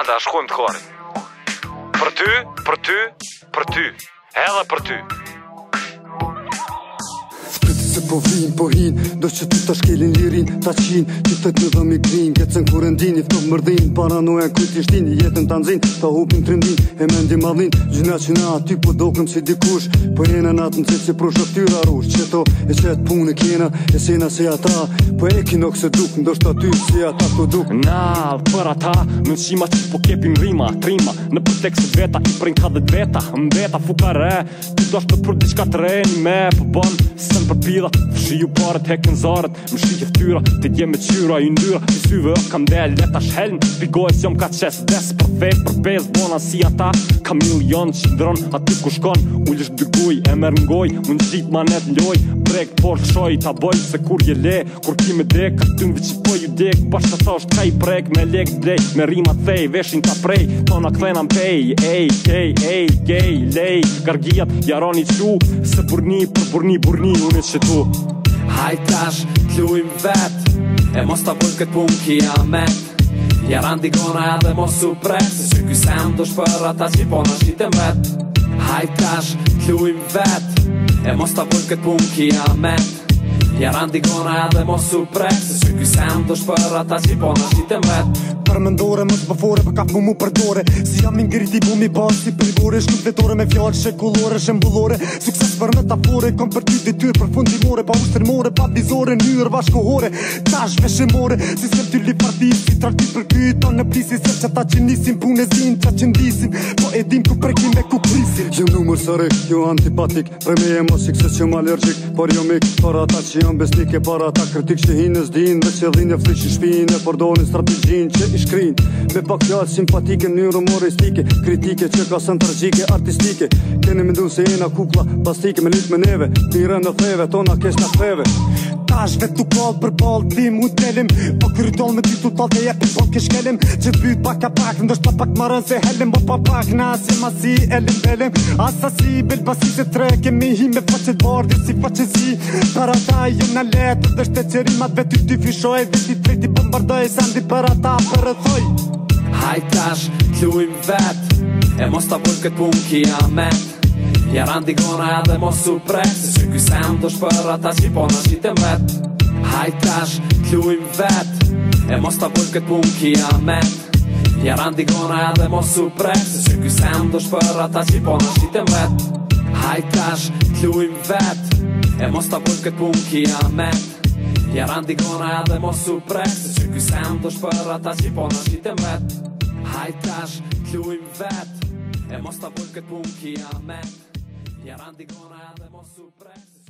ata shkojmë të korin. Për ty, për ty, për ty, edhe për ty po vinë, po hinë Do që të të shkelin lirin, ta qinë Që të të dhëm i krinë, ke cënë kur endini Fëtë mërdinë, paranoja kujtë i shtinë Jetën të nëzinë, ta hupin të rëndinë E me ndi madhinë, gjyna që na aty po dokëm si dikush Po jena na të nëzitë tyra rush aftyr arush Që to e të punë e kena, e sena se ata Po e kino këse dukë, ndo shtë aty si ata të dukë Na, për ata, në shima që po kepim rima, trima Në se dhe dveta Mbeta, fukare, për diçka të me po bon, sën për lira Shiju parët hekin zarët Më shi që ftyra Të dje me qyra i ndyra Si syve ëk kam dhe leta shhelm Pigoj si jom ka qes Des për fej për pez Bona si ata Ka milion që dron Aty ku shkon Ullisht dyguj E mer ngoj në gjit manet loj Brek por shoj Ta boj se kur je le Kur ki me dek Ka tyn vë që po ju dek Bash të thosht ka i brek Me lek drej Me rima thej Veshin ta prej Tona kthena mpej Ej, kej, ej, gej, lej Gargijat jaroni qu Se burni, për burni, burni Unë që tu Hajt tash t'lujm vet E mos t'a bëll këtë pun Ja randi gona edhe mos su prek Se që kësem do shpër ata që po në shqitem vet Hajt tash vet E mos t'a bëll këtë pun Ja randi gona edhe mos su prek Se që kësem do shpër ata që po vet parë më ndore Më të bëfore, për ka fu mu për Si jam ingriti i mi bashkë si përgore Shkut vetore me fjallë shë kolore shë mbulore Sukses për në tapore Kom për ty dy tyr për fundimore Pa ushtërmore, pa bizore, njër vashkohore Ta shemore Si se ty li parti, si trafi për ty Ta në plisi se që ta që nisim Pune zin, që që ndisim Po edhim ku prekim e ku plisim numër sërik, jo antipatik Premi e që alergjik Por jo mik, para që jam para e shkrin Me pak jasë simpatike, një rumoristike Kritike që ka sënë tërgjike, artistike Keni me ndunë se jena kukla, pastike Me lytë me neve, të i rëndë dhe theve Tona kesh në theve kash vetu kol për bol ti mu po kërdol me ti tu ta dhe po ke shkelem çe të bytë pak a pak ndësht pa pak marën se helim Po pa pak na se masi, si elim belim asa si basi se tre me hi me faqet bord si faqet zi për ata ju në letë dhe shte qerimat vetu ti fishoj viti ti viti bombardoj sandi për ata për rëthoj Hajtash, t'luim vet E mos t'a bërë këtë punë kia metë Jera ndikone edhe mos u prek Se që kuj sem të shpër ata që po në qitë mbet Haj tash, t'lujm vet E mos t'a bëll këtë pun ki amet Jera ndikone edhe mos u prek Se që kuj sem të shpër ata që po në qitë mbet Haj tash, t'lujm vet E mos t'a bëll këtë pun ki amet Jera ndikone edhe po E mos t'a bëll këtë pun ki Gli arandigona con mosse Supremo